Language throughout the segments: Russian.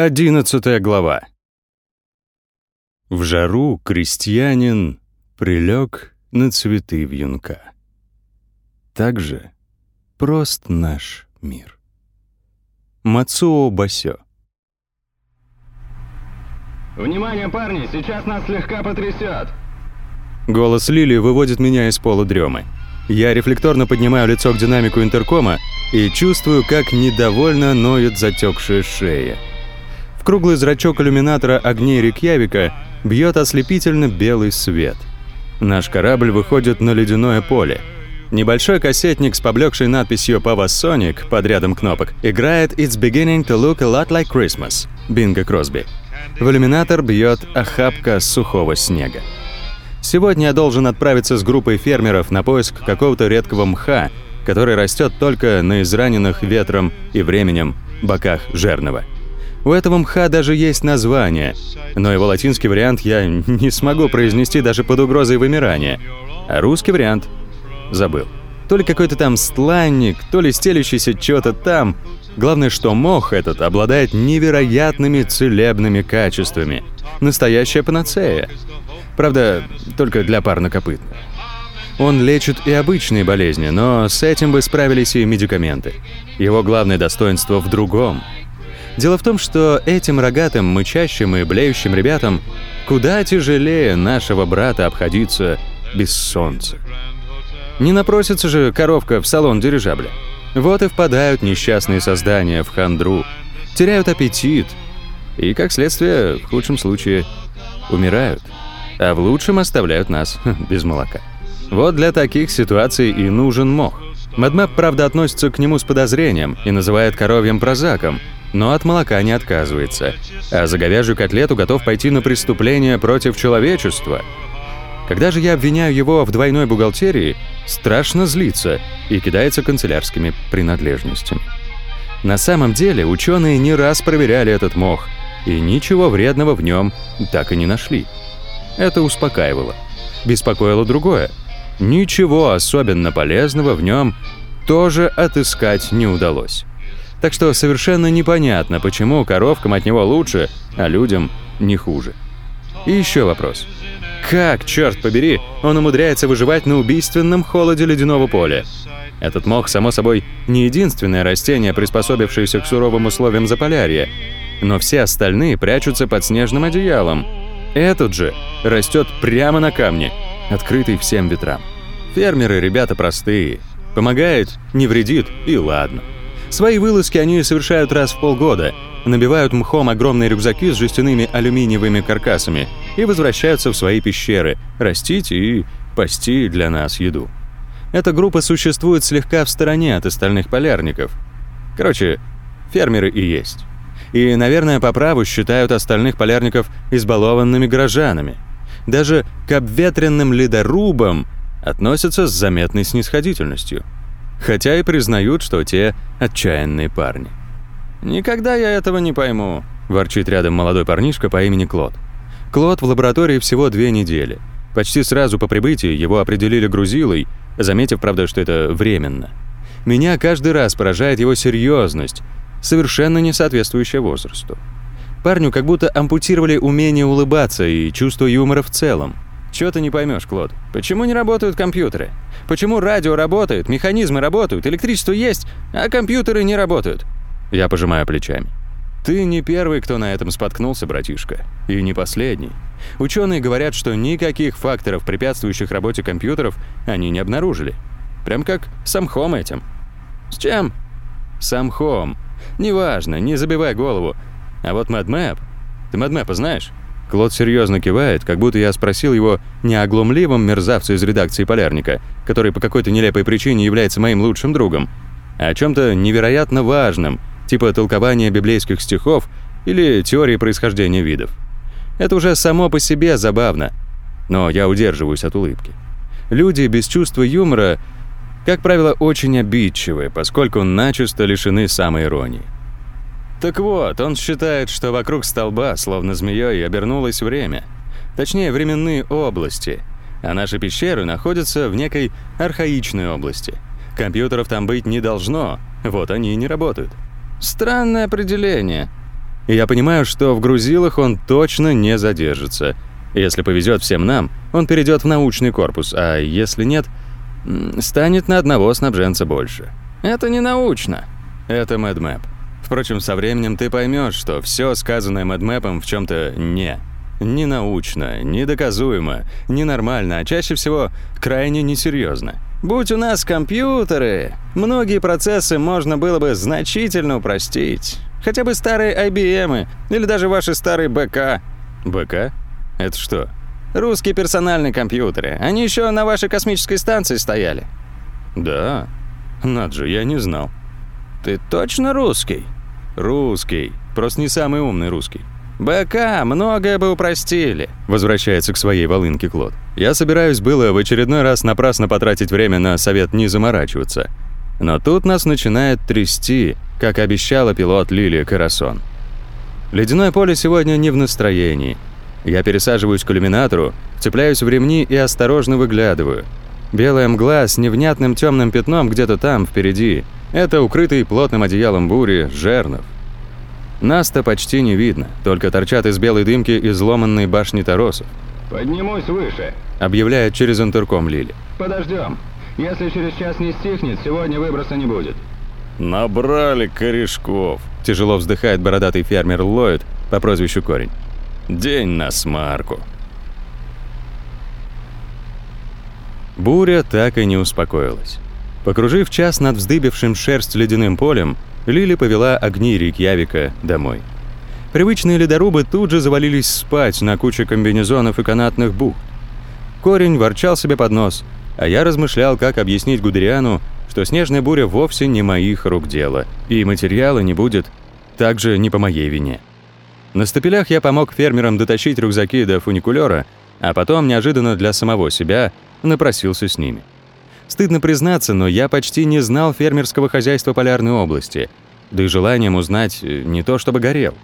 Одиннадцатая глава. В жару крестьянин прилег на цветы вьюнка. Так же прост наш мир. Мацуо Басё. Внимание, парни, сейчас нас слегка потрясет. Голос Лили выводит меня из полудремы. Я рефлекторно поднимаю лицо к динамику интеркома и чувствую, как недовольно ноет затекшая шея круглый зрачок иллюминатора огней Рикьявика бьет ослепительно белый свет. Наш корабль выходит на ледяное поле. Небольшой кассетник с поблекшей надписью «Pavasonic» под рядом кнопок играет «It's beginning to look a lot like Christmas» Бинго Кросби. В иллюминатор бьет охапка сухого снега. Сегодня я должен отправиться с группой фермеров на поиск какого-то редкого мха, который растет только на израненных ветром и временем боках жерного. У этого мха даже есть название, но его латинский вариант я не смогу произнести даже под угрозой вымирания. А русский вариант забыл. То ли какой-то там стланник, то ли стелющийся что-то там. Главное, что мох этот обладает невероятными целебными качествами. Настоящая панацея. Правда, только для парнокопытных. Он лечит и обычные болезни, но с этим бы справились и медикаменты. Его главное достоинство в другом — Дело в том, что этим рогатым, мычащим и блеющим ребятам куда тяжелее нашего брата обходиться без солнца. Не напросится же коровка в салон дирижабля. Вот и впадают несчастные создания в хандру, теряют аппетит и, как следствие, в худшем случае, умирают, а в лучшем оставляют нас без молока. Вот для таких ситуаций и нужен мох. Мадмэп, правда, относится к нему с подозрением и называет коровьим прозаком, но от молока не отказывается, а за говяжью котлету готов пойти на преступление против человечества. Когда же я обвиняю его в двойной бухгалтерии, страшно злится и кидается канцелярскими принадлежностями. На самом деле ученые не раз проверяли этот мох, и ничего вредного в нем так и не нашли. Это успокаивало. Беспокоило другое. Ничего особенно полезного в нем тоже отыскать не удалось. Так что совершенно непонятно, почему коровкам от него лучше, а людям не хуже. И еще вопрос. Как, черт побери, он умудряется выживать на убийственном холоде ледяного поля? Этот мох, само собой, не единственное растение, приспособившееся к суровым условиям Заполярья, но все остальные прячутся под снежным одеялом. Этот же растет прямо на камне, открытый всем ветрам. Фермеры ребята простые. Помогает, не вредит и ладно. Свои вылазки они совершают раз в полгода, набивают мхом огромные рюкзаки с жестяными алюминиевыми каркасами и возвращаются в свои пещеры, растить и пасти для нас еду. Эта группа существует слегка в стороне от остальных полярников. Короче, фермеры и есть. И, наверное, по праву считают остальных полярников избалованными горожанами. Даже к обветренным ледорубам относятся с заметной снисходительностью – хотя и признают, что те отчаянные парни. «Никогда я этого не пойму», – ворчит рядом молодой парнишка по имени Клод. Клод в лаборатории всего две недели. Почти сразу по прибытии его определили грузилой, заметив, правда, что это временно. Меня каждый раз поражает его серьезность, совершенно не соответствующая возрасту. Парню как будто ампутировали умение улыбаться и чувство юмора в целом. Чего ты не поймешь, Клод? Почему не работают компьютеры? Почему радио работает, механизмы работают, электричество есть, а компьютеры не работают? Я пожимаю плечами. Ты не первый, кто на этом споткнулся, братишка. И не последний. Ученые говорят, что никаких факторов, препятствующих работе компьютеров, они не обнаружили. Прям как с Амхом этим. С чем? С Амхом. Неважно, не забивай голову. А вот MadMap... Ты MadMap знаешь? Клод серьезно кивает, как будто я спросил его не о глумливом мерзавце из редакции «Полярника», который по какой-то нелепой причине является моим лучшим другом, а о чем-то невероятно важном, типа толкования библейских стихов или теории происхождения видов. Это уже само по себе забавно, но я удерживаюсь от улыбки. Люди без чувства юмора, как правило, очень обидчивы, поскольку начисто лишены самоиронии. Так вот, он считает, что вокруг столба, словно змеей, обернулось время. Точнее, временные области. А наши пещеры находятся в некой архаичной области. Компьютеров там быть не должно, вот они и не работают. Странное определение. И я понимаю, что в грузилах он точно не задержится. Если повезет всем нам, он перейдет в научный корпус, а если нет, станет на одного снабженца больше. Это не научно. Это MadMap. Впрочем, со временем ты поймешь, что все сказанное MadMap'ом в чем то не. Не научно, не доказуемо, не нормально, а чаще всего крайне несерьезно. Будь у нас компьютеры, многие процессы можно было бы значительно упростить. Хотя бы старые IBM или даже ваши старые БК. БК? Это что? Русские персональные компьютеры. Они еще на вашей космической станции стояли. Да? Над же, я не знал. Ты точно русский? Русский. Просто не самый умный русский. БК многое бы упростили. Возвращается к своей волынке Клод. Я собираюсь было в очередной раз напрасно потратить время на совет не заморачиваться. Но тут нас начинает трясти, как обещала пилот Лилия Карасон. Ледяное поле сегодня не в настроении. Я пересаживаюсь к иллюминатору, цепляюсь в ремни и осторожно выглядываю. Белая мгла с невнятным темным пятном где-то там, впереди. Это укрытый плотным одеялом бури жернов. Нас-то почти не видно, только торчат из белой дымки изломанные башни торосов. «Поднимусь выше», — объявляет через интерком Лили. «Подождем. Если через час не стихнет, сегодня выброса не будет». «Набрали корешков», — тяжело вздыхает бородатый фермер Ллойд по прозвищу Корень. «День на смарку». Буря так и не успокоилась. Покружив час над вздыбившим шерсть ледяным полем, Лили повела огни Рикьявика домой. Привычные ледорубы тут же завалились спать на куче комбинезонов и канатных бухт. Корень ворчал себе под нос, а я размышлял, как объяснить Гудериану, что снежная буря вовсе не моих рук дело, и материала не будет, также не по моей вине. На стапелях я помог фермерам дотащить рюкзаки до фуникулера, а потом, неожиданно для самого себя, напросился с ними. Стыдно признаться, но я почти не знал фермерского хозяйства Полярной области, да и желанием узнать э, не то чтобы горел.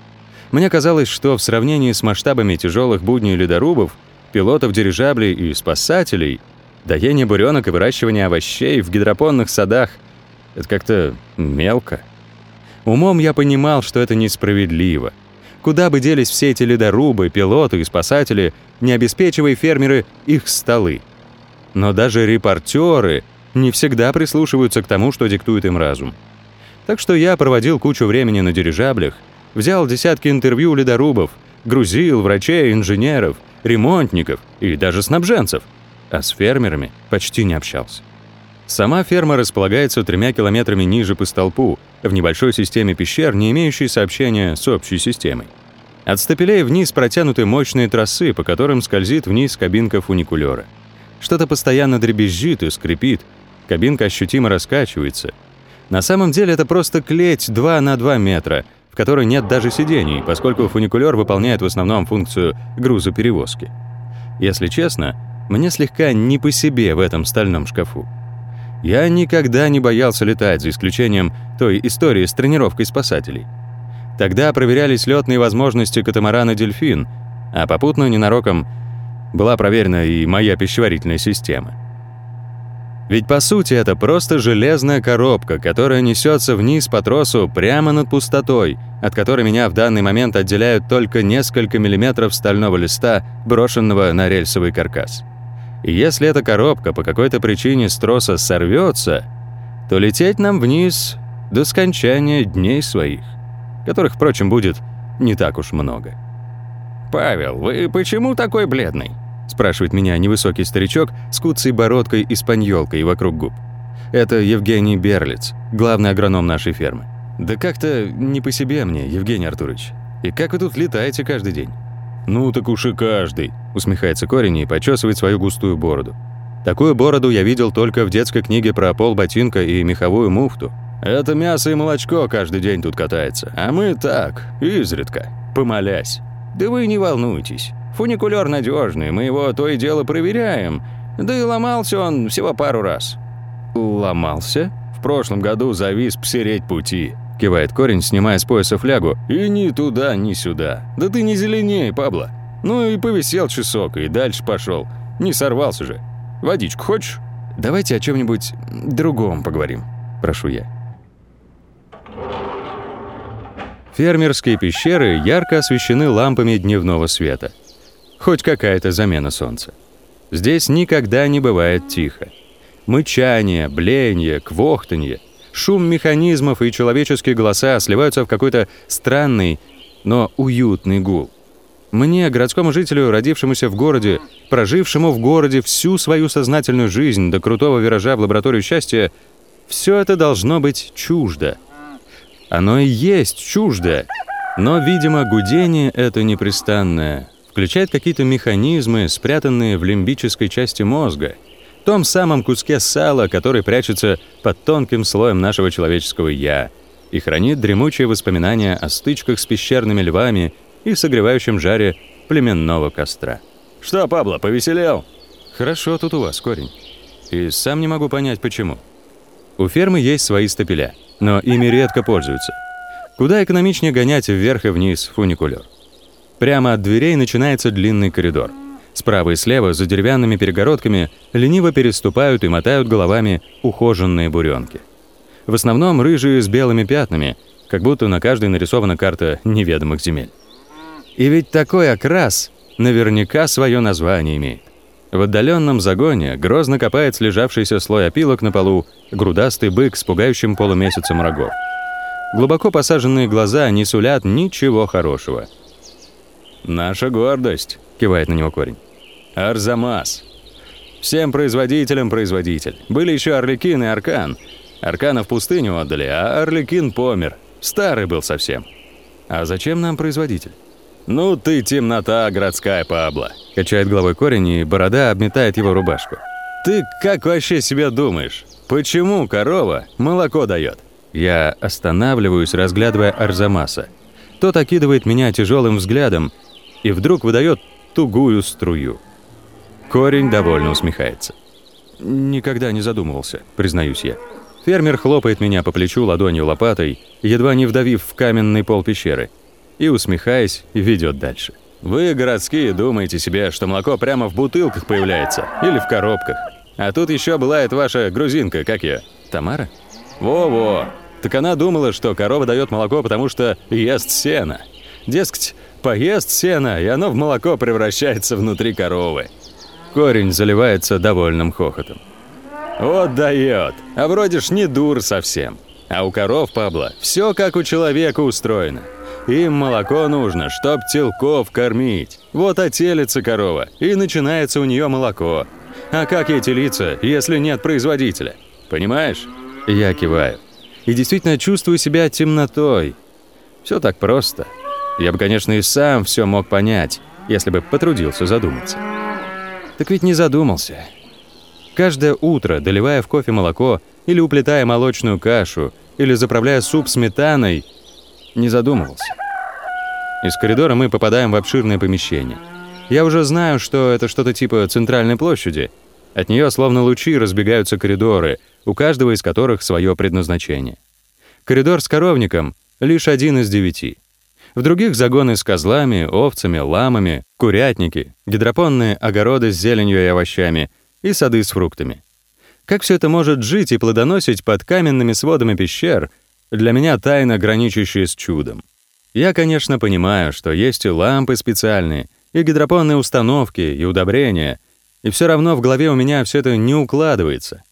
Мне казалось, что в сравнении с масштабами тяжелых будней ледорубов, пилотов дирижаблей и спасателей, доение буренок и выращивание овощей в гидропонных садах — это как-то мелко. Умом я понимал, что это несправедливо. Куда бы делись все эти ледорубы, пилоты и спасатели, не обеспечивая фермеры их столы — но даже репортеры не всегда прислушиваются к тому, что диктует им разум. Так что я проводил кучу времени на дирижаблях, взял десятки интервью ледорубов, грузил врачей, инженеров, ремонтников и даже снабженцев, а с фермерами почти не общался. Сама ферма располагается тремя километрами ниже по столпу, в небольшой системе пещер, не имеющей сообщения с общей системой. От стапелей вниз протянуты мощные трассы, по которым скользит вниз кабинка фуникулера. Что-то постоянно дребезжит и скрипит. Кабинка ощутимо раскачивается. На самом деле это просто клеть 2 на 2 метра, в которой нет даже сидений, поскольку фуникулер выполняет в основном функцию грузоперевозки. Если честно, мне слегка не по себе в этом стальном шкафу. Я никогда не боялся летать, за исключением той истории с тренировкой спасателей. Тогда проверялись летные возможности катамарана «Дельфин», а попутно ненароком была проверена и моя пищеварительная система. Ведь по сути это просто железная коробка, которая несется вниз по тросу прямо над пустотой, от которой меня в данный момент отделяют только несколько миллиметров стального листа, брошенного на рельсовый каркас. И если эта коробка по какой-то причине с троса сорвется, то лететь нам вниз до скончания дней своих, которых, впрочем, будет не так уж много. «Павел, вы почему такой бледный?» Спрашивает меня невысокий старичок с куцей бородкой и спаньолкой вокруг губ. Это Евгений Берлиц, главный агроном нашей фермы. Да как-то не по себе мне, Евгений Артурович. И как вы тут летаете каждый день? Ну так уж и каждый, усмехается Корень и почесывает свою густую бороду. Такую бороду я видел только в детской книге про пол ботинка и меховую муфту. Это мясо и молочко каждый день тут катается, а мы так, изредка, помолясь. Да вы не волнуйтесь. Фуникулер надежный, мы его то и дело проверяем. Да и ломался он всего пару раз». «Ломался?» «В прошлом году завис посереть пути», — кивает корень, снимая с пояса флягу. «И ни туда, ни сюда. Да ты не зеленей, Пабло. Ну и повисел часок, и дальше пошел. Не сорвался же. Водичку хочешь?» «Давайте о чем-нибудь другом поговорим», — прошу я. Фермерские пещеры ярко освещены лампами дневного света. Хоть какая-то замена солнца. Здесь никогда не бывает тихо. Мычание, блеяние, квохтанье, шум механизмов и человеческие голоса сливаются в какой-то странный, но уютный гул. Мне, городскому жителю, родившемуся в городе, прожившему в городе всю свою сознательную жизнь до крутого виража в лабораторию счастья, все это должно быть чуждо. Оно и есть чуждо. Но, видимо, гудение это непрестанное включает какие-то механизмы, спрятанные в лимбической части мозга, том самом куске сала, который прячется под тонким слоем нашего человеческого «я», и хранит дремучие воспоминания о стычках с пещерными львами и согревающем жаре племенного костра. «Что, Пабло, повеселел?» «Хорошо тут у вас, корень. И сам не могу понять, почему. У фермы есть свои стапеля, но ими редко пользуются. Куда экономичнее гонять вверх и вниз фуникулер. Прямо от дверей начинается длинный коридор. Справа и слева, за деревянными перегородками, лениво переступают и мотают головами ухоженные буренки. В основном рыжие с белыми пятнами, как будто на каждой нарисована карта неведомых земель. И ведь такой окрас наверняка свое название имеет. В отдаленном загоне грозно копает слежавшийся слой опилок на полу грудастый бык с пугающим полумесяцем рогов. Глубоко посаженные глаза не сулят ничего хорошего. «Наша гордость», — кивает на него корень. «Арзамас. Всем производителям производитель. Были еще Орликин и Аркан. Аркана в пустыню отдали, а Орликин помер. Старый был совсем». «А зачем нам производитель?» «Ну ты темнота городская, Пабло», — качает головой корень, и борода обметает его рубашку. «Ты как вообще себя думаешь? Почему корова молоко дает?» Я останавливаюсь, разглядывая Арзамаса. Тот окидывает меня тяжелым взглядом и вдруг выдает тугую струю. Корень довольно усмехается. «Никогда не задумывался», — признаюсь я. Фермер хлопает меня по плечу ладонью лопатой, едва не вдавив в каменный пол пещеры — и, усмехаясь, ведет дальше. «Вы, городские, думаете себе, что молоко прямо в бутылках появляется или в коробках. А тут еще была эта ваша грузинка, как ее? Тамара? Во-во! Так она думала, что корова дает молоко, потому что ест сено. Дескать, поест сено, и оно в молоко превращается внутри коровы. Корень заливается довольным хохотом. Вот дает. А вроде ж не дур совсем. А у коров, Пабло, все как у человека устроено. Им молоко нужно, чтоб телков кормить. Вот отелится корова, и начинается у нее молоко. А как ей телиться, если нет производителя? Понимаешь? Я киваю. И действительно чувствую себя темнотой. Все так просто. Я бы, конечно, и сам все мог понять, если бы потрудился задуматься. Так ведь не задумался. Каждое утро, доливая в кофе молоко, или уплетая молочную кашу, или заправляя суп сметаной, не задумывался. Из коридора мы попадаем в обширное помещение. Я уже знаю, что это что-то типа центральной площади. От нее словно лучи разбегаются коридоры, у каждого из которых свое предназначение. Коридор с коровником — лишь один из девяти. В других загоны с козлами, овцами, ламами, курятники, гидропонные огороды с зеленью и овощами и сады с фруктами. Как все это может жить и плодоносить под каменными сводами пещер — для меня тайна, граничащая с чудом. Я, конечно, понимаю, что есть и лампы специальные, и гидропонные установки, и удобрения, и все равно в голове у меня все это не укладывается.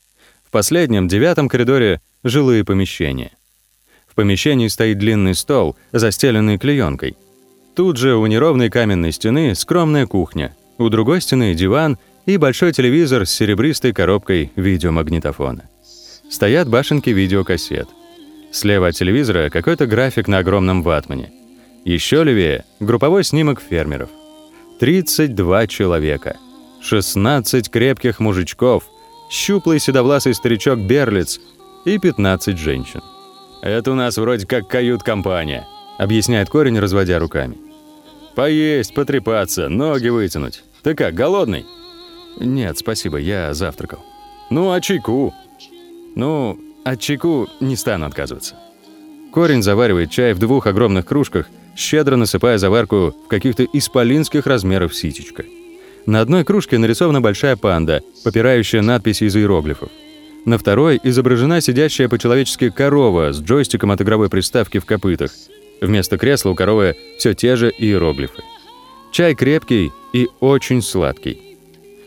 В последнем, девятом коридоре — жилые помещения. В помещении стоит длинный стол, застеленный клеенкой. Тут же у неровной каменной стены скромная кухня, у другой стены — диван и большой телевизор с серебристой коробкой видеомагнитофона. Стоят башенки видеокассет — Слева от телевизора какой-то график на огромном ватмане. Еще левее — групповой снимок фермеров. 32 человека. 16 крепких мужичков, щуплый седовласый старичок Берлиц и 15 женщин. «Это у нас вроде как кают-компания», — объясняет корень, разводя руками. «Поесть, потрепаться, ноги вытянуть. Ты как, голодный?» «Нет, спасибо, я завтракал». «Ну, а чайку?» «Ну, от чайку не стану отказываться. Корень заваривает чай в двух огромных кружках, щедро насыпая заварку в каких-то исполинских размеров ситечко. На одной кружке нарисована большая панда, попирающая надписи из иероглифов. На второй изображена сидящая по-человечески корова с джойстиком от игровой приставки в копытах Вместо кресла у коровы все те же иероглифы. Чай крепкий и очень сладкий.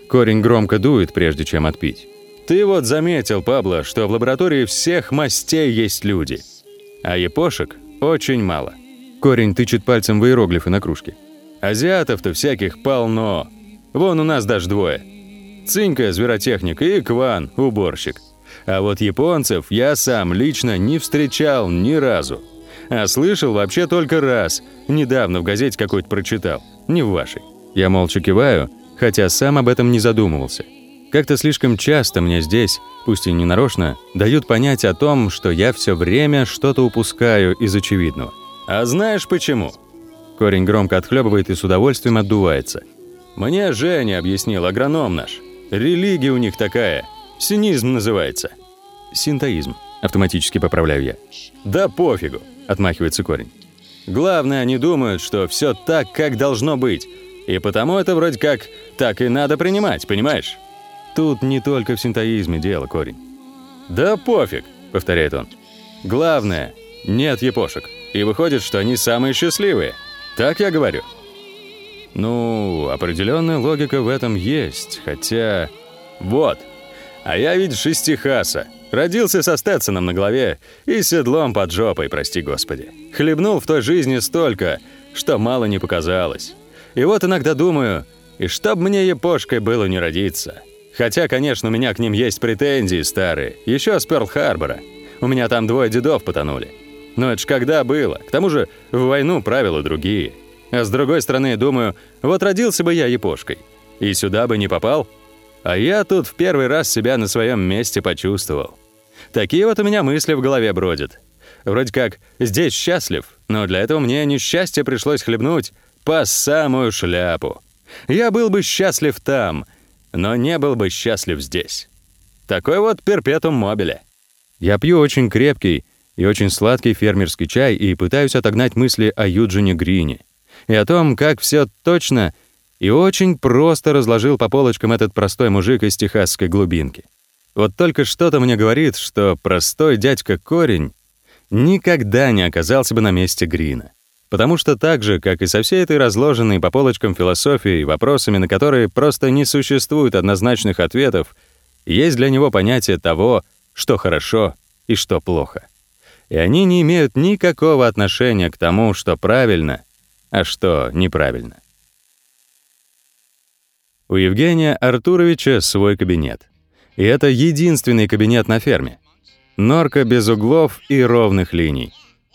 Корень громко дует, прежде чем отпить. Ты вот заметил, Пабло, что в лаборатории всех мастей есть люди, а япошек очень мало. Корень тычет пальцем в иероглифы на кружке. Азиатов-то всяких полно. Вон у нас даже двое. Цинька, зверотехник, и Кван, уборщик. А вот японцев я сам лично не встречал ни разу. А слышал вообще только раз. Недавно в газете какой-то прочитал. Не в вашей. Я молча киваю, хотя сам об этом не задумывался. Как-то слишком часто мне здесь, пусть и не нарочно, дают понять о том, что я все время что-то упускаю из очевидного. А знаешь почему? Корень громко отхлебывает и с удовольствием отдувается. Мне Женя объяснил, агроном наш. Религия у них такая. Синизм называется. Синтоизм. Автоматически поправляю я. Да пофигу, отмахивается корень. Главное, они думают, что все так, как должно быть. И потому это вроде как так и надо принимать, понимаешь? Тут не только в синтоизме дело, корень. Да пофиг, повторяет он. Главное, нет епошек. И выходит, что они самые счастливые. Так я говорю. Ну, определенная логика в этом есть, хотя... Вот. А я ведь шестихаса. Родился со Стетсоном на голове и седлом под жопой, прости господи. Хлебнул в той жизни столько, что мало не показалось. И вот иногда думаю, и чтоб мне епошкой было не родиться. Хотя, конечно, у меня к ним есть претензии старые, еще с Пёрл-Харбора. У меня там двое дедов потонули. Но это ж когда было? К тому же в войну правила другие. А с другой стороны, думаю, вот родился бы я епошкой. И сюда бы не попал. А я тут в первый раз себя на своем месте почувствовал. Такие вот у меня мысли в голове бродят. Вроде как здесь счастлив, но для этого мне несчастье пришлось хлебнуть по самую шляпу. Я был бы счастлив там, но не был бы счастлив здесь. Такой вот перпетум мобиле. Я пью очень крепкий и очень сладкий фермерский чай и пытаюсь отогнать мысли о Юджине Грине и о том, как все точно и очень просто разложил по полочкам этот простой мужик из техасской глубинки. Вот только что-то мне говорит, что простой дядька Корень никогда не оказался бы на месте Грина. Потому что так же, как и со всей этой разложенной по полочкам философией, вопросами, на которые просто не существует однозначных ответов, есть для него понятие того, что хорошо и что плохо. И они не имеют никакого отношения к тому, что правильно, а что неправильно. У Евгения Артуровича свой кабинет. И это единственный кабинет на ферме. Норка без углов и ровных линий.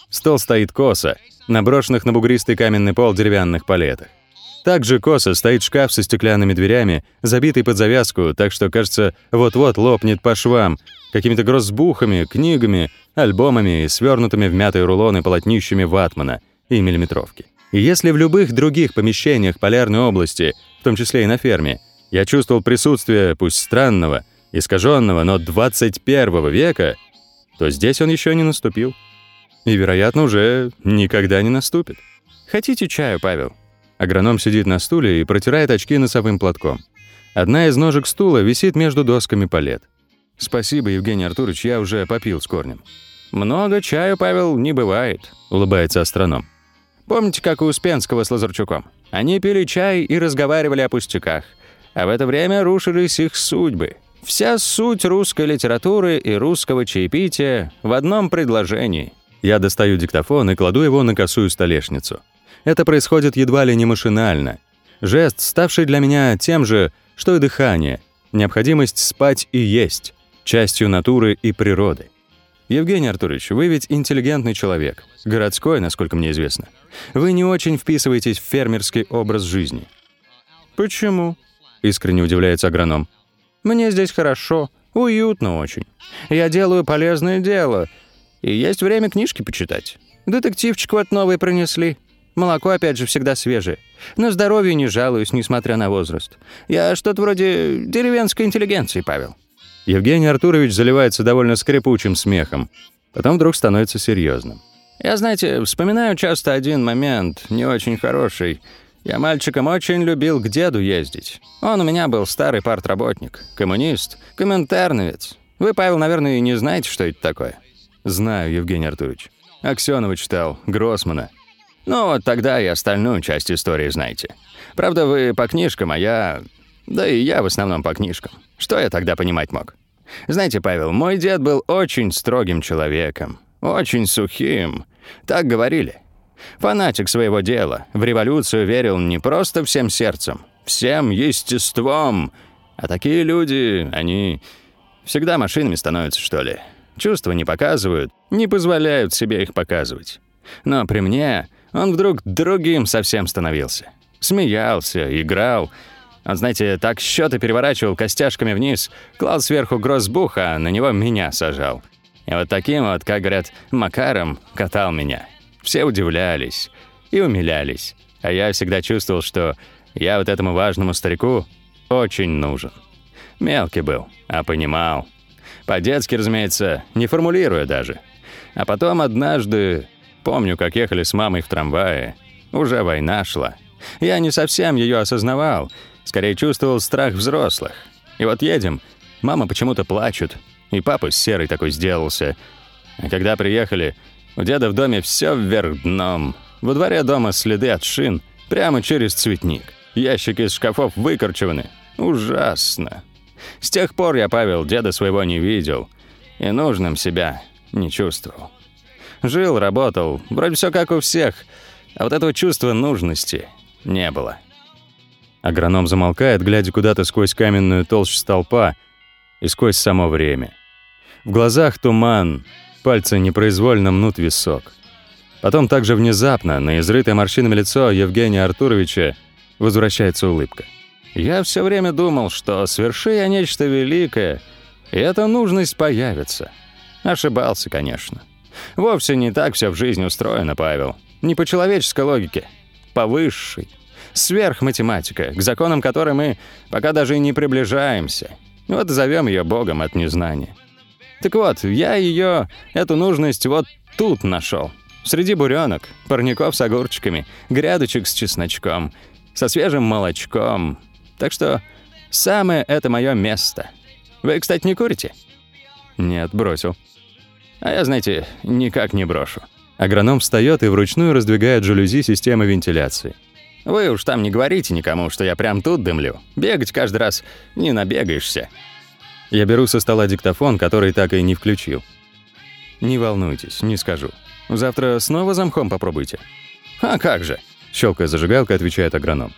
Стол стоит косо, на брошенных на бугристый каменный пол деревянных палетах. Также косо стоит шкаф со стеклянными дверями, забитый под завязку, так что, кажется, вот-вот лопнет по швам, какими-то гроссбухами, книгами, альбомами и свернутыми в мятые рулоны полотнищами ватмана и миллиметровки. И если в любых других помещениях полярной области, в том числе и на ферме, я чувствовал присутствие, пусть странного, искаженного, но 21 века, то здесь он еще не наступил. И, вероятно, уже никогда не наступит. Хотите чаю, Павел? Агроном сидит на стуле и протирает очки носовым платком. Одна из ножек стула висит между досками палет. «Спасибо, Евгений Артурович, я уже попил с корнем». «Много чаю, Павел, не бывает», — улыбается астроном. «Помните, как у Успенского с Лазарчуком? Они пили чай и разговаривали о пустяках, а в это время рушились их судьбы. Вся суть русской литературы и русского чаепития в одном предложении». Я достаю диктофон и кладу его на косую столешницу. Это происходит едва ли не машинально. Жест, ставший для меня тем же, что и дыхание, необходимость спать и есть, частью натуры и природы. Евгений Артурович, вы ведь интеллигентный человек, городской, насколько мне известно. Вы не очень вписываетесь в фермерский образ жизни. Почему? Искренне удивляется агроном. Мне здесь хорошо, уютно очень. Я делаю полезное дело, и есть время книжки почитать. Детективчик вот новый принесли. Молоко, опять же, всегда свежее. На здоровье не жалуюсь, несмотря на возраст. Я что-то вроде деревенской интеллигенции, Павел». Евгений Артурович заливается довольно скрипучим смехом. Потом вдруг становится серьезным. «Я, знаете, вспоминаю часто один момент, не очень хороший. Я мальчиком очень любил к деду ездить. Он у меня был старый партработник, коммунист, комментарновец. Вы, Павел, наверное, не знаете, что это такое?» «Знаю, Евгений Артурович». Аксёнова читал, Гроссмана. Ну, вот тогда и остальную часть истории знаете. Правда, вы по книжкам, а я... Да и я в основном по книжкам. Что я тогда понимать мог? Знаете, Павел, мой дед был очень строгим человеком. Очень сухим. Так говорили. Фанатик своего дела. В революцию верил не просто всем сердцем, всем естеством. А такие люди, они всегда машинами становятся, что ли. Чувства не показывают, не позволяют себе их показывать. Но при мне он вдруг другим совсем становился. Смеялся, играл. Он, знаете, так счеты переворачивал костяшками вниз, клал сверху гроссбух, а на него меня сажал. И вот таким вот, как говорят, макаром катал меня. Все удивлялись и умилялись. А я всегда чувствовал, что я вот этому важному старику очень нужен. Мелкий был, а понимал. По-детски, разумеется, не формулируя даже. А потом однажды, помню, как ехали с мамой в трамвае, уже война шла. Я не совсем ее осознавал, скорее чувствовал страх взрослых. И вот едем, мама почему-то плачет, и папа серый такой сделался. А когда приехали, у деда в доме все вверх дном. Во дворе дома следы от шин, прямо через цветник. Ящики из шкафов выкорчеваны. Ужасно. С тех пор я, Павел, деда своего не видел. И нужным себя не чувствовал. Жил, работал, вроде все как у всех. А вот этого чувства нужности не было. Агроном замолкает, глядя куда-то сквозь каменную толщу столпа и сквозь само время. В глазах туман, Пальцы непроизвольно мнут висок. Потом также внезапно на изрытое морщинами лицо Евгения Артуровича возвращается улыбка. «Я все время думал, что сверши я нечто великое, и эта нужность появится. Ошибался, конечно. Вовсе не так все в жизни устроено, Павел. Не по человеческой логике, по высшей. Сверхматематика, к законам которой мы пока даже и не приближаемся. Вот зовем ее Богом от незнания. Так вот, я ее, эту нужность вот тут нашел. Среди буренок, парников с огурчиками, грядочек с чесночком, со свежим молочком. Так что самое это мое место. Вы, кстати, не курите? Нет, бросил. А я, знаете, никак не брошу. Агроном встает и вручную раздвигает жалюзи системы вентиляции. Вы уж там не говорите никому, что я прям тут дымлю. Бегать каждый раз не набегаешься. Я беру со стола диктофон, который так и не включил. «Не волнуйтесь, не скажу. Завтра снова замхом попробуйте». «А как же?» — щелкая зажигалкой, отвечает агроном.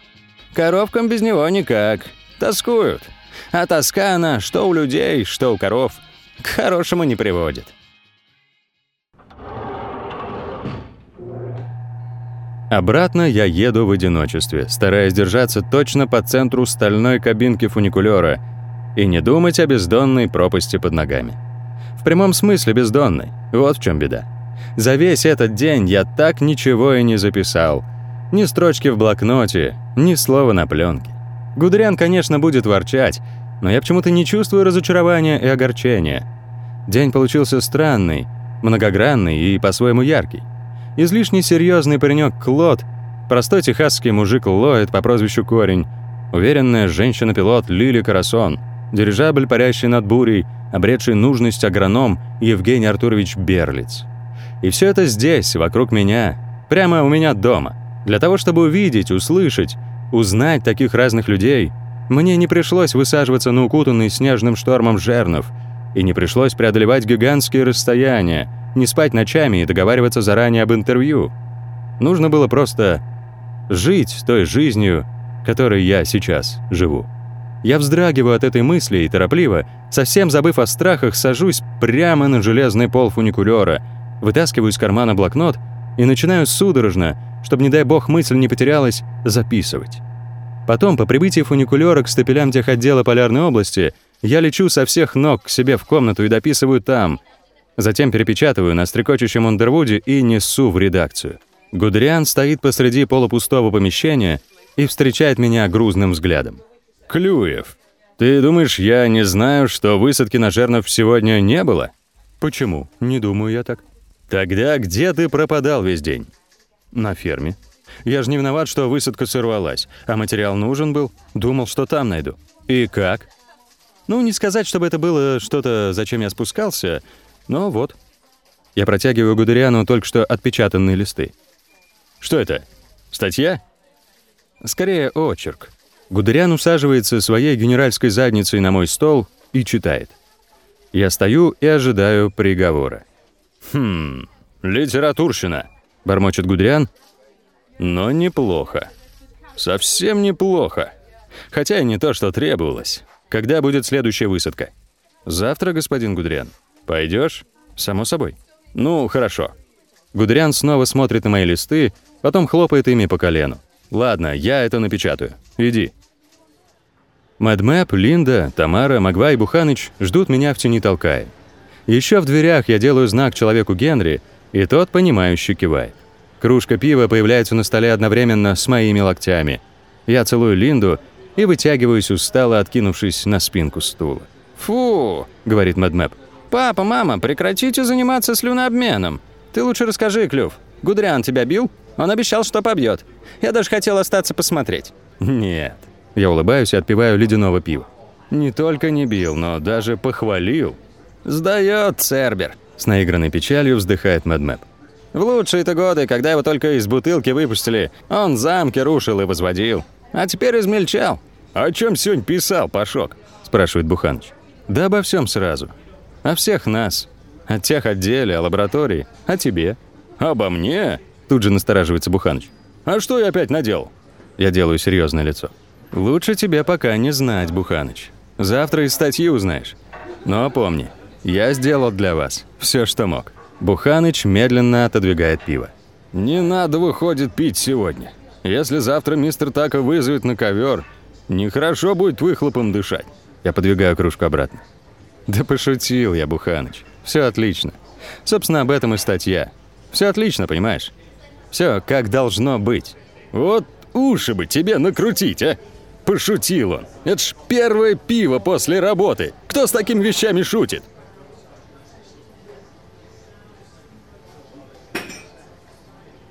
«Коровкам без него никак. Тоскуют. А тоска она что у людей, что у коров. К хорошему не приводит». Обратно я еду в одиночестве, стараясь держаться точно по центру стальной кабинки фуникулера — и не думать о бездонной пропасти под ногами. В прямом смысле бездонной. Вот в чем беда. За весь этот день я так ничего и не записал. Ни строчки в блокноте, ни слова на пленке. Гудриан, конечно, будет ворчать, но я почему-то не чувствую разочарования и огорчения. День получился странный, многогранный и по-своему яркий. Излишне серьезный паренек Клод, простой техасский мужик Ллойд по прозвищу Корень, уверенная женщина-пилот Лили Карасон — дирижабль, парящий над бурей, обретший нужность агроном Евгений Артурович Берлиц. И все это здесь, вокруг меня, прямо у меня дома. Для того, чтобы увидеть, услышать, узнать таких разных людей, мне не пришлось высаживаться на укутанный снежным штормом жернов, и не пришлось преодолевать гигантские расстояния, не спать ночами и договариваться заранее об интервью. Нужно было просто жить той жизнью, которой я сейчас живу. Я вздрагиваю от этой мысли и торопливо, совсем забыв о страхах, сажусь прямо на железный пол фуникулера, вытаскиваю из кармана блокнот и начинаю судорожно, чтобы, не дай бог, мысль не потерялась, записывать. Потом, по прибытии фуникулера к стапелям техотдела Полярной области, я лечу со всех ног к себе в комнату и дописываю там. Затем перепечатываю на стрекочущем Ундервуде и несу в редакцию. Гудриан стоит посреди полупустого помещения и встречает меня грузным взглядом. Клюев, ты думаешь, я не знаю, что высадки на жернов сегодня не было? Почему? Не думаю я так. Тогда где ты пропадал весь день? На ферме. Я же не виноват, что высадка сорвалась, а материал нужен был. Думал, что там найду. И как? Ну, не сказать, чтобы это было что-то, зачем я спускался, но вот. Я протягиваю Гудериану только что отпечатанные листы. Что это? Статья? Скорее, очерк. Гудериан усаживается своей генеральской задницей на мой стол и читает. Я стою и ожидаю приговора. «Хм, литературщина», — бормочет Гудериан. «Но неплохо. Совсем неплохо. Хотя и не то, что требовалось. Когда будет следующая высадка?» «Завтра, господин Гудериан. Пойдешь?» «Само собой». «Ну, хорошо». Гудериан снова смотрит на мои листы, потом хлопает ими по колену. «Ладно, я это напечатаю. Иди». Мэдмэп, Линда, Тамара, Магва и Буханыч ждут меня в тени толкая. Еще в дверях я делаю знак человеку Генри, и тот, понимающе кивает. Кружка пива появляется на столе одновременно с моими локтями. Я целую Линду и вытягиваюсь устало, откинувшись на спинку стула. «Фу!» — говорит Мэдмэп. «Папа, мама, прекратите заниматься слюнообменом. Ты лучше расскажи, Клюв. Гудриан тебя бил? Он обещал, что побьет. Я даже хотел остаться посмотреть». «Нет». Я улыбаюсь и отпиваю ледяного пива. «Не только не бил, но даже похвалил». «Сдаёт Цербер», — с наигранной печалью вздыхает Мэдмэп. «В лучшие-то годы, когда его только из бутылки выпустили, он замки рушил и возводил. А теперь измельчал». «О чем сегодня писал, Пашок?» — спрашивает Буханыч. «Да обо всем сразу. О всех нас. О тех отделе, о лаборатории. О тебе». «Обо мне?» — тут же настораживается Буханыч. «А что я опять наделал?» Я делаю серьезное лицо. «Лучше тебе пока не знать, Буханыч. Завтра из статьи узнаешь. Но помни, я сделал для вас все, что мог». Буханыч медленно отодвигает пиво. «Не надо, выходит, пить сегодня. Если завтра мистер Тако вызовет на ковер, нехорошо будет выхлопом дышать». Я подвигаю кружку обратно. «Да пошутил я, Буханыч. Все отлично. Собственно, об этом и статья. Все отлично, понимаешь? Все как должно быть». «Вот уши бы тебе накрутить, а!» Пошутил он. Это ж первое пиво после работы. Кто с такими вещами шутит?